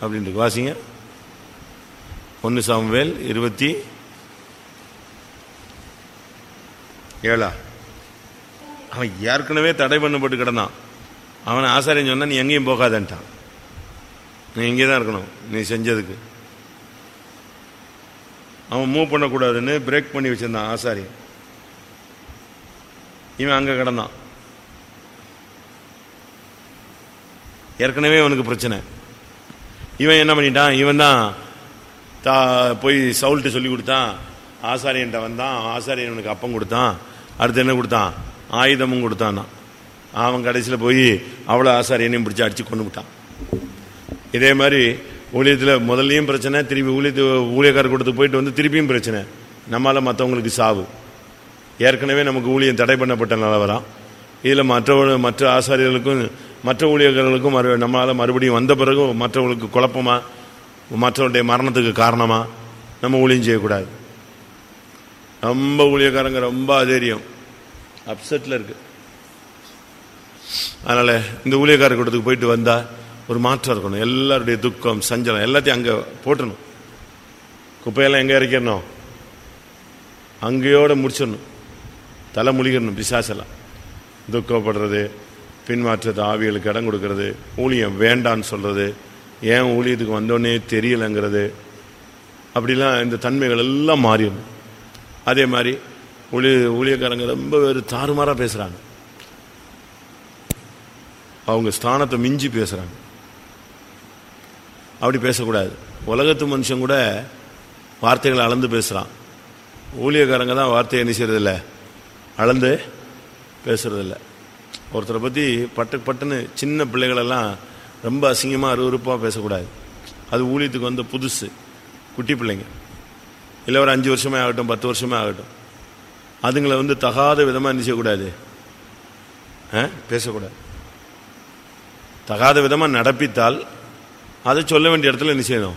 அப்படின்ட்டு வாசிங்க. ஒன்று சாமுவேல் இருபத்தி ஏழா? அவன் ஏற்கனவே தடை பண்ணப்பட்டு கிடந்தான். அவனை ஆசாரியம் சொன்னால் நீ எங்கேயும் போகாதன்ட்டான். நீ இங்கே தான் இருக்கணும். நீ செஞ்சதுக்கு. அவன் மூவ் பண்ணக்கூடாதுன்னு பிரேக் பண்ணி வச்சிருந்தான் ஆசாரி இவன் அங்கே கிடந்தான். ஏற்கனவே அவனுக்கு பிரச்சனை. இவன் என்ன பண்ணிட்டான்? இவன் தான் தா போய் சவுல்ட்டு சொல்லி கொடுத்தான். ஆசாரியன்ட்ட வந்தான். ஆசாரியன் அவனுக்கு அப்பம் கொடுத்தான். அடுத்து என்ன கொடுத்தான்? ஆயுதமும் கொடுத்தானா அவன் கடைசியில் போய் அவ்வளோ ஆசாரியனையும் பிடிச்சி அடித்து கொண்டு விட்டான். இதே மாதிரி ஊழியத்தில் முதல்லையும் பிரச்சனை திருப்பி ஊழியத்து ஊழியக்காரர் கொடுத்து போயிட்டு வந்து திருப்பியும் பிரச்சனை. நம்மளால் மற்றவங்களுக்கு சாவு. ஏற்கனவே நமக்கு ஊழியம் தடை பண்ணப்பட்ட நிலவரம். இதில் மற்ற மற்ற ஆசாரியர்களுக்கும் மற்ற ஊழியர்களுக்கும் மறு நம்மளால் மறுபடியும் வந்த பிறகு மற்றவங்களுக்கு குழப்பமா? மற்றவருடைய மரணத்துக்கு காரணமாக நம்ம ஊழியம் செய்யக்கூடாது. ரொம்ப ஊழியக்காரங்க ரொம்ப அதேரியம். அப்செட்டில் இருக்கு. அதனால் இந்த ஊழியக்கார கூட்டத்துக்கு போயிட்டு வந்தால் ஒரு மாற்றம் இருக்கணும். எல்லாருடைய துக்கம் சஞ்சலம் எல்லாத்தையும் அங்கே போட்டணும் குப்பையெல்லாம் எங்கே இறக்கிடணும்? அங்கேயோடு முடிச்சிடணும். தலை முழிக்கணும் பிசாசெல்லாம். துக்கப்படுறது பின்மாற்றது ஆவிகளுக்கு இடம் கொடுக்கறது ஊழியம் வேண்டான்னு சொல்றது ஏன் ஊழியத்துக்கு வந்தோடனே தெரியலைங்கிறது அப்படிலாம் இந்த தன்மைகள் எல்லாம் மாறிடணும். அதே மாதிரி ஊழிய ஊழியக்காரங்க ரொம்ப பேர் தாறுமாறாக பேசுகிறாங்க அவங்க ஸ்தானத்தை மிஞ்சி பேசுகிறாங்க அப்படி பேசக்கூடாது. உலகத்து மனுஷன் கூட வார்த்தைகளை அளந்து பேசுகிறான் ஊழியக்காரங்க தான் வார்த்தையை என்ன செய்யறதில்ல? அளந்து பேசுறதில்ல. ஒருத்தரை பற்றி பட்டு பட்டுன்னு சின்ன பிள்ளைகளெல்லாம் ரொம்ப அசிங்கமாக அருவறுப்பாக பேசக்கூடாது. அது ஊழியத்துக்கு வந்து புதுசு. குட்டி பிள்ளைங்க. இல்லை ஒரு அஞ்சு வருஷமே ஆகட்டும் பத்து வருஷமே ஆகட்டும். அதுங்களை வந்து தகாத விதமாக என்ன செய்யக்கூடாது? ஆ? பேசக்கூடாது. தகாத விதமாக நடப்பித்தால் அதை சொல்ல வேண்டிய இடத்துல என்ன செய்யணும்?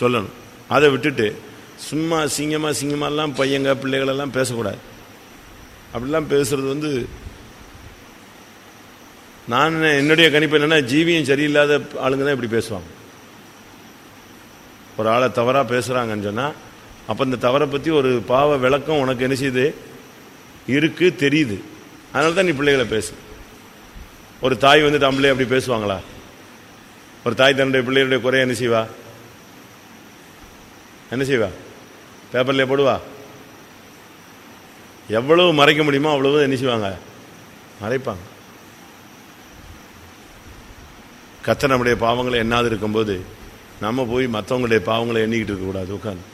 சொல்லணும். அதை விட்டுட்டு சும்மா சிங்கமா சிங்கமாலாம் பையங்க பிள்ளைகளெல்லாம் பேசக்கூடாது. அப்படிலாம் பேசுறது வந்து நான் என்னுடைய கணிப்பு என்னென்னா ஜீவியம் சரியில்லாத ஆளுங்க தான் இப்படி பேசுவாங்க. ஒரு ஆளை தவறாக பேசுகிறாங்கன்னு சொன்னால் அப்போ இந்த தவறை பற்றி ஒரு பாவ விளக்கம் உனக்கு என்ன செய்யுது? இருக்கு தெரியுது. அதனால தான் நீ பிள்ளைகளை பேசு. ஒரு தாய் வந்து தம்பிளே அப்படி பேசுவாங்களா? ஒரு தாய் தன்னுடைய பிள்ளைகளுடைய குறைய என்ன செய்வா? என்ன செய்வா? பேப்பரில் போடுவா? எவ்வளவு மறைக்க முடியுமோ அவ்வளவு என்ன செய்வாங்க? மறைப்பாங்க. கத்த நம்முடைய பாவங்களை எண்ணாது இருக்கும்போது நம்ம போய் மற்றவங்களுடைய பாவங்களை எண்ணிக்கிட்டு இருக்கக்கூடாது உட்காந்து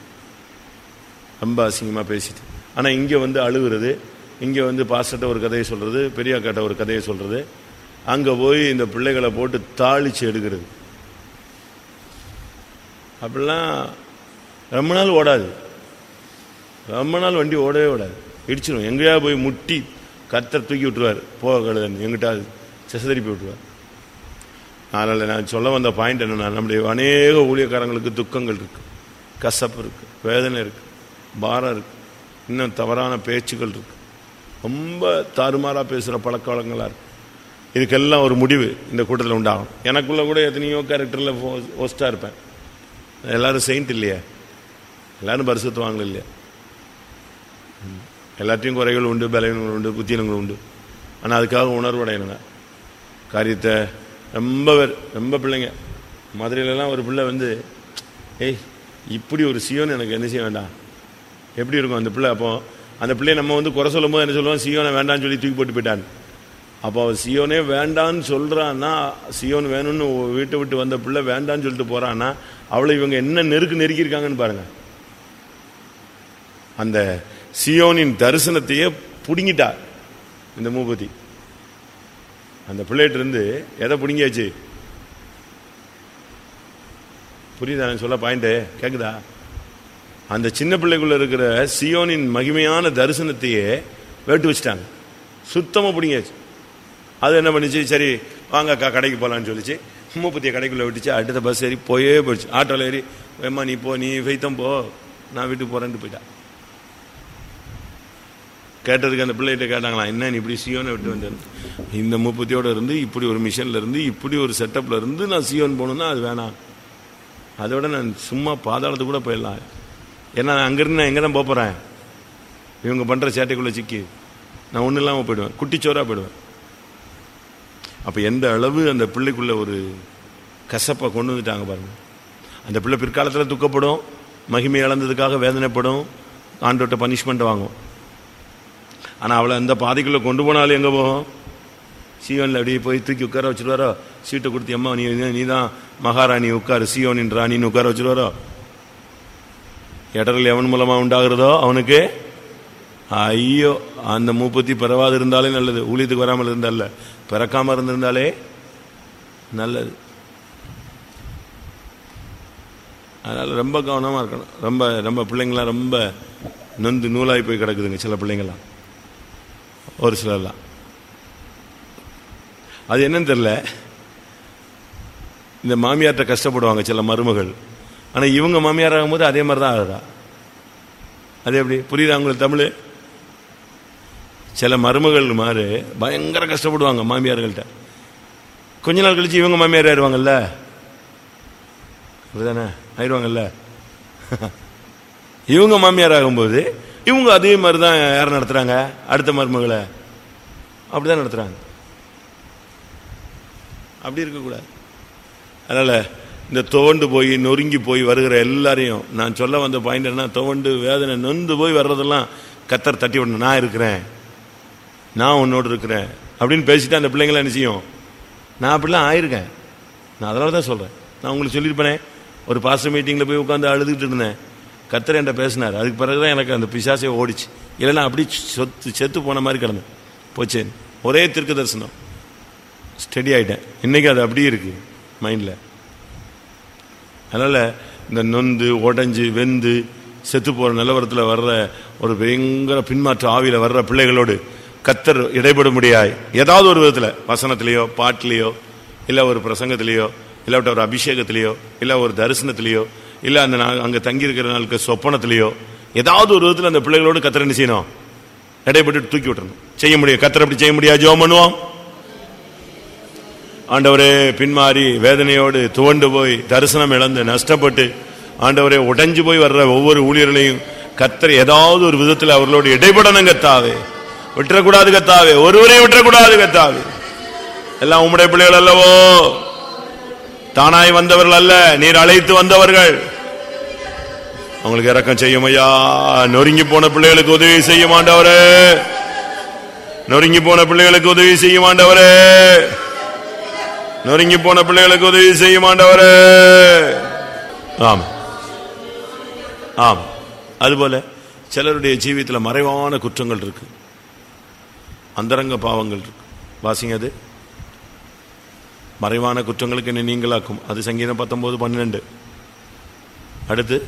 ரொம்ப அசிங்கமாக பேசிட்டு. ஆனால் இங்கே வந்து அழுகுறது இங்கே வந்து பாசிட்ட ஒரு கதையை சொல்கிறது பெரியாக்காட்ட ஒரு கதையை சொல்கிறது அங்கே போய் இந்த பிள்ளைகளை போட்டு தாளிச்சு எடுக்கிறது. அப்படிலாம் ரொம்ப நாள் ஓடாது. ரொம்ப நாள் வண்டி ஓடவே ஓடாது. இடிச்சிடும் எங்கேயா போய் முட்டி கத்தர் தூக்கி விட்டுருவார். போக கழுதன் எங்கிட்ட செசதரிப்பி விட்டுருவார். அதனால் நான் சொல்ல வந்த பாயிண்ட் என்னென்னா நம்முடைய அநேக ஊழியக்காரங்களுக்கு துக்கங்கள் இருக்குது கசப்பு இருக்குது வேதனை இருக்குது பாரம் இருக்கு. இன்னும் தவறான பேச்சுக்கள் இருக்கு. ரொம்ப தாறுமாறாக பேசுகிற பழக்க வழங்களாக இருக்கு. இதுக்கெல்லாம் ஒரு முடிவு இந்த கூட்டத்தில் உண்டாகும் எனக்குள்ளே கூட எத்தனையோ கேரக்டரில் ஒஸ்ட்டாக இருப்பேன். எல்லாரும் செயின்ட் இல்லையா? எல்லோரும் பரிசுத்துவாங்க இல்லையா? எல்லாத்தையும் குறைகள் உண்டு பலவீனங்கள் உண்டு புத்தினங்கள் உண்டு. ஆனால் அதுக்காக உணர்வடையணுங்க காரியத்தை ரொம்ப பேர் ரொம்ப பிள்ளைங்க. மதுரையிலலாம் ஒரு பிள்ளை வந்து ஏய் இப்படி ஒரு சியோன்னு எனக்கு என்ன செய்ய வேண்டாம்? எப்படி இருக்கும் அந்த பிள்ளை? அப்போ அந்த பிள்ளையை நம்ம வந்து குறை சொல்லும்போது என்ன சொல்லுவோம்? சியோனை வேண்டாம்னு சொல்லி தூக்கி போட்டு போயிட்டான். அப்போ அவன் சியோனே வேண்டான்னு சொல்கிறான்னா சியோன் வேணும்னு வீட்டை விட்டு வந்த பிள்ளை வேண்டான்னு சொல்லிட்டு போகிறான்னா அவளை இவங்க என்ன நெருக்கு நெருக்கியிருக்காங்கன்னு பாருங்க. அந்த சியோனின் தரிசனத்தையே புடுங்கிட்டார் இந்த மூபதி. அந்த பிள்ளைகிட்டருந்து எதை பிடுங்கியாச்சு? புரியுதா? நான் சொல்ல பாயிண்ட்டு கேட்குதா அந்த சின்ன பிள்ளைக்குள்ள இருக்கிற சியோனின் மகிமையான தரிசனத்தையே வேட்டு வச்சுட்டாங்க. சுத்தமாக பிடிங்காச்சு அது என்ன பண்ணுச்சு? சரி வாங்க அக்கா கடைக்கு போகலான்னு சொல்லிச்சு. மூப்பத்திய கடைக்குள்ளே விட்டுச்சு. அடுத்த பஸ் ஏறி போயே போயிடுச்சு ஆட்டோவில் ஏறி ஏம்மா நீ போ நீ ஃபைத்தம் போ. நான் வீட்டுக்கு போகிறேன்ட்டு போயிட்டா. கேட்டதுக்கு அந்த பிள்ளைகிட்ட கேட்டாங்களா என்ன நீ இப்படி சியோனை விட்டு வந்தேன் இந்த முப்பத்தியோட இருந்து இப்படி ஒரு மிஷனில் இருந்து இப்படி ஒரு செட்டப்பில் இருந்து நான் சியோன் போகணுன்னா அது வேணாம். அதோட நான் சும்மா பாதாளத்துக்கு கூட போயிடலாம். ஏன்னா நான் அங்கிருந்து நான் எங்கே தான் போக போகிறேன் இவங்க பண்ணுற சேட்டைக்குள்ளே சிக்கி. நான் ஒன்றும் இல்லாமல் போயிடுவேன். குட்டிச்சோராக போயிடுவேன். அப்போ எந்த அளவு அந்த பிள்ளைக்குள்ளே ஒரு கசப்பை கொண்டு வந்துட்டாங்க பாருங்கள் அந்த பிள்ளை பிற்காலத்தில் துக்கப்படும் மகிமை இழந்ததுக்காக வேதனைப்படும் ஆண்டோட்ட பனிஷ்மெண்ட் வாங்கும். ஆனால் அவளை அந்த பாதைக்குள்ளே கொண்டு போனாலும் எங்கே போகும்? சீவனில் அப்படியே போய் தூக்கி உட்கார வச்சுருவாரோ? சீட்டை கொடுத்து அம்மா நீ நீ தான் மகாராணி உட்காரு. சியோனின் ராணின்னு உட்கார வச்சுருவாரோ? இடர்கள் எவன் மூலமாக உண்டாகிறதோ அவனுக்கு? ஐயோ அந்த மூப்பத்தி பிறவாது இருந்தாலே நல்லது. ஊழியத்துக்கு வராமல் இருந்தால பிறக்காமல் இருந்திருந்தாலே நல்லது. அதனால் ரொம்ப கவனமாக இருக்கணும். ரொம்ப ரொம்ப பிள்ளைங்களாம் ரொம்ப நொந்து நூலாகி போய் கிடக்குதுங்க சில பிள்ளைங்களாம் ஒரு சிலர்லாம். அது என்னன்னு தெரில இந்த மாமியார்கிட்ட கஷ்டப்படுவாங்க சில மருமகள். ஆனால் இவங்க மாமியார் ஆகும்போது அதே மாதிரி தான் ஆகுதா? அது எப்படி? புரியுதா உங்களுக்கு தமிழ்? சில மருமகள் மாதிரி பயங்கர கஷ்டப்படுவாங்க மாமியார்கள்ட்ட. கொஞ்ச நாள் கழிச்சு இவங்க மாமியார் ஆயிடுவாங்கல்ல அப்படிதானே? ஆயிடுவாங்கல்ல இவங்க மாமியார் ஆகும்போது இவங்க அதே மாதிரி தான் யார் நடத்துகிறாங்க அடுத்த மருமகளை. அப்படிதான் நடத்துகிறாங்க அப்படி இருக்கக்கூடாது. அதனால் இந்த துவண்டு போய் நொறுங்கி போய் வருகிற எல்லாரையும் நான் சொல்ல வந்த பாயிண்ட் என்ன துவண்டு வேதனை நொந்து போய் வர்றதெல்லாம் கத்தர் தட்டி விடணும். நான் இருக்கிறேன். நான் உன்னோடு இருக்கிறேன். அப்படின்னு பேசிட்டு அந்த பிள்ளைங்களாம் என்ன செய்யும்? நான் அப்படிலாம் ஆயிருக்கேன். நான் அதனால தான் சொல்கிறேன் நான் உங்களுக்கு சொல்லியிருப்பேனே. ஒரு பாஸ்டர் மீட்டிங்கில் போய் உட்காந்து அழுதுகிட்டு இருந்தேன். கத்தர் என்கிட்ட பேசினார். அதுக்கு பிறகு தான் எனக்கு அந்த பிசாசே ஓடிச்சு. இல்லைன்னா அப்படி சொத்து செத்து போன மாதிரி கிடந்தேன் போச்சேன் ஒரே திருக்கு தரிசனம் ஸ்டடி ஆகிட்டேன் இன்றைக்கி அது அப்படியே இருக்குது மைண்டில் அதனால் இந்த நொந்து உடஞ்சி வெந்து செத்து போகிற நிலவரத்தில் வர்ற ஒரு பயங்கர பின்மாற்ற ஆவியில் வர்ற பிள்ளைகளோடு கத்தர் இடைபட முடியாய் ஏதாவது ஒரு விதத்தில் வசனத்திலேயோ பாட்டிலேயோ இல்லை ஒரு பிரசங்கத்திலேயோ இல்லாவிட்ட ஒரு அபிஷேகத்திலேயோ இல்லை ஒரு தரிசனத்திலேயோ இல்லை அந்த நாள் அங்கே தங்கியிருக்கிற நாளுக்கு சொப்பனத்திலேயோ ஏதாவது ஒரு விதத்தில் அந்த பிள்ளைகளோடு கத்திர என்ன செய்யணும்? இடைப்பட்டு தூக்கி விட்டுறணும். செய்ய முடியும். கத்திர அப்படி செய்ய முடியாது ஜோம் பண்ணுவோம். ஆண்டவரே பின்மாறி வேதனையோடு துவண்டு போய் தரிசனம் இழந்து நஷ்டப்பட்டு ஆண்டவரே உடைஞ்சு போய் வர்ற ஒவ்வொரு ஊழியர்களையும் கத்தர் ஏதாவது ஒரு விதத்தில் அவர்களோடு இடைப்படணும் கத்தாவே விட்டுறக்கூடாது கத்தாவே ஒருவரையும் விட்டுறக்கூடாது கத்தாவே எல்லாம் உம்முடைய பிள்ளைகள் அல்லவோ? தானாய் வந்தவர்கள் அல்ல நீர் அழைத்து வந்தவர்கள். அவங்களுக்கு இறக்கம் செய்யும் ஐயா. நொறுங்கி போன பிள்ளைகளுக்கு உதவி செய்ய மாண்டவரே நொறுங்கி போன பிள்ளைகளுக்கு உதவி செய்ய மாண்டவரே நொறுங்கி போன பிள்ளைகளுக்கு உதவி செய்ய மாண்டவரே ஆம். ஆம். அதுபோல சிலருடைய ஜீவியத்தில் மறைவான குற்றங்கள் இருக்கு. அந்தரங்க பாவங்கள் இருக்கு. வாசிங்க அது. மறைவான குற்றங்களுக்கு என்னை நீங்களாக்கும். அது சங்கீதம் பத்தொன்பது பன்னெண்டு அடுத்து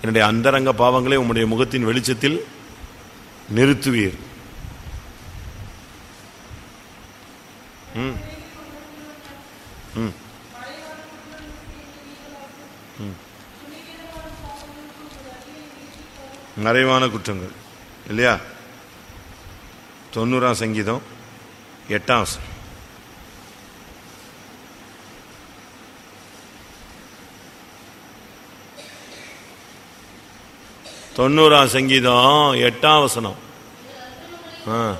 என்னுடைய அந்தரங்க பாவங்களை உம்முடைய முகத்தின் வெளிச்சத்தில் நிறுத்துவீர். ம். ம். ம். மறைவான குற்றங்கள் இல்லையா? தொண்ணூறாம் சங்கீதம் எட்டாம் தொண்ணூறாம் சங்கீதம் எட்டாம் வசனம். ஆ.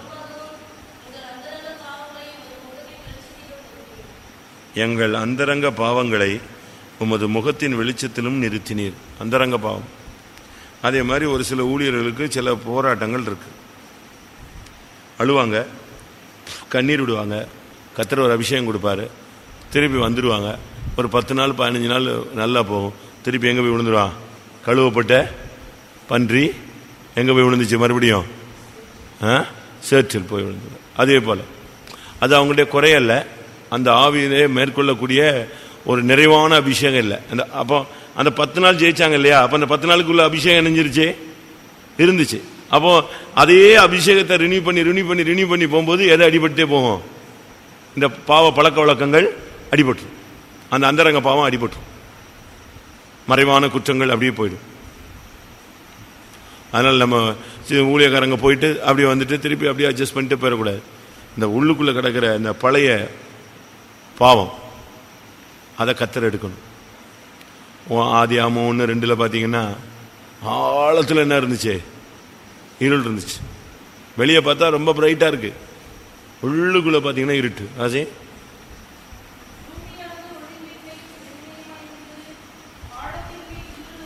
எங்கள் அந்தரங்க பாவங்களை உமது முகத்தின் வெளிச்சத்திலும் நிறுத்தினீர். அந்தரங்க பாவம். அதே மாதிரி ஒரு சில ஊழியர்களுக்கு சில போராட்டங்கள் இருக்குது அழுவாங்க கண்ணீர் விடுவாங்க கத்திர ஒரு அபிஷேகம் கொடுப்பாரு திருப்பி வந்துடுவாங்க ஒரு பத்து நாள் பதினஞ்சு நாள் நல்லா போகும். திருப்பி எங்கே போய் விழுந்துருவான் கழுவப்பட்ட பன்றி எங்கே போய் விழுந்துச்சு? மறுபடியும் ஆ? சேற்றில் போய் விழுந்தது அதே போல். அது அவங்களுடைய குறையல்ல. அந்த ஆவியிலே மேற்கொள்ளக்கூடிய ஒரு நிறைவான அபிஷேகம் இல்லை. அந்த அப்போ அந்த பத்து நாள் ஜெயிச்சாங்க இல்லையா? அப்போ அந்த பத்து நாளுக்குள்ள அபிஷேகம் இணைஞ்சிருச்சு? இருந்துச்சு. அப்போ அதே அபிஷேகத்தை ரினியூ பண்ணி ரினியூ பண்ணி ரினியூ பண்ணி போகும்போது எதை அடிபட்டே போகும்? இந்த பாவ பழக்க வழக்கங்கள் அடிபட்டுரும். அந்த அந்தரங்க பாவம் அடிபட்டு மறைவான குற்றங்கள் அப்படியே போயிடும். அதனால் நம்ம ஊழியக்காரங்க போயிட்டு அப்படியே வந்துட்டு திருப்பி அப்படியே அட்ஜஸ்ட் பண்ணிட்டு போயிடக்கூடாது. இந்த உள்ளுக்குள்ளே கிடக்கிற இந்த பழைய பாவம். அதை கத்தர் எடுக்கணும். ஓ- ஆதி ஆமாம் ஒன்று ரெண்டில் பார்த்தீங்கன்னா ஆழத்தில் என்ன இருந்துச்சு? இருள் இருந்துச்சு. வெளியே பார்த்தா ரொம்ப பிரைட்டாக இருக்குது உள்ளுக்குள்ளே பார்த்தீங்கன்னா இருட்டு. ஆசை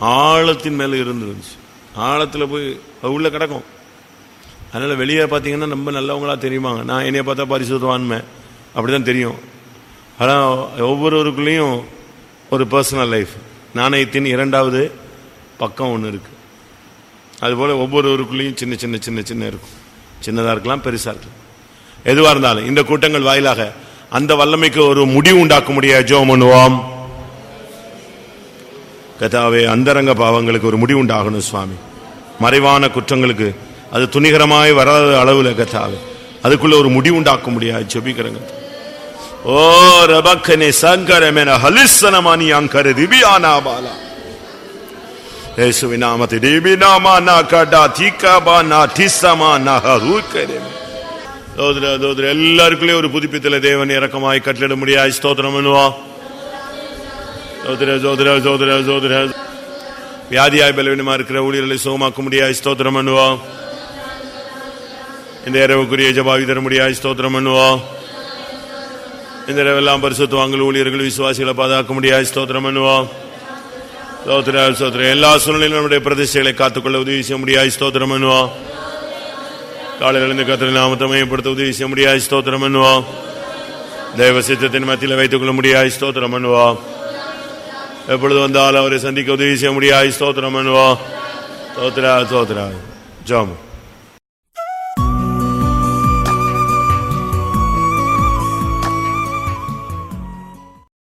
ஆழத்தின் மேலே இருந்துருந்துச்சு ஆழத்தில் போய் உள்ளே கிடக்கும். அதனால் வெளியே பார்த்தீங்கன்னா ரொம்ப நல்லவங்களா தெரியுமாங்க. நான் என்னைய பார்த்தா பரிசுத்தவான்மை. அப்படி தான் தெரியும். ஆனால் ஒவ்வொருவருக்குள்ளேயும் ஒரு பர்சனல் லைஃப் நாணயத்தின் இரண்டாவது பக்கம் ஒன்று இருக்குது அதுபோல் ஒவ்வொருவருக்குள்ளேயும் சின்ன சின்ன சின்ன சின்ன இருக்கும். சின்னதாக இருக்கலாம் பெருசாக இருக்கலாம். எதுவாக இருந்தாலும் இந்த கூட்டங்கள் வாயிலாக அந்த வல்லமைக்கு ஒரு முடிவு உண்டாக்க முடியாது. ஜோம் பண்ணுவோம். கதாவே அந்தரங்க பாவங்களுக்கு ஒரு முடிவு உண்டாகணும் சுவாமி. மறைவான குற்றங்களுக்கு அது துணிகரமாய் வராத அளவில் கதாவே அதுக்குள்ள ஒரு முடிவு உண்டாக்க முடியாது. ஜெபிக்கிறங்க ஓ ரபக்கனே சங்கரமென ஹலிசனமானி அங்கர திபியானா பாலா இயேசுவின் நாமத்தில் திபினாமா நா கடா தீகாபா நா டிசமா நா ஹருக்கரே சோதர சோதர எல்லாருக்குள்ளேயும் ஒரு புதுப்பித்தல தேவன் இறக்கமாய் கட்டளிட முடியாது ஸ்தோத்திரம் பண்ணுவோம் சோதர சோதர சோதர சோதர வியாதியாய் பலவீனமா இருக்கிற ஊழியர்களை சுகமாக்க முடியாது ஸ்தோத்திரம் பண்ணுவா. இந்த இரவுக்குரிய ஜபாவி தர முடியாது ஸ்தோத்திரம் பண்ணுவோம் இந்த இரவெல்லாம் பரிசுத்துவாங்கள் ஊழியர்கள் விசுவாசிகளை பாதுகாக்க முடியாது ஸ்தோத்திரம் பண்ணுவோம். ஸ்தோத்திர ஸ்தோத்திரம் எல்லா சூழ்நிலையிலும் நம்முடைய பிரதிஷ்டைகளை காத்துக்கொள்ள உதவி செய்ய முடியாது ஸ்தோத்திரம் பண்ணுவோம். காலையில் இருந்து கத்திர நாமத்தை மையப்படுத்த உதவி செய்ய முடியாது ஸ்தோத்திரம் பண்ணுவோம். தெய்வ சித்தத்தின் மத்தியில் வைத்துக் கொள்ள முடியாது ஸ்தோத்திரம் பண்ணுவோம். எப்பொழுது வந்தாலும் அவரை சந்திக்க உதவி செய்ய முடியாது ஸ்தோத்திரம் பண்ணுவோம். ஸ்தோத்ரா ஸ்தோத்ரா ஜாம்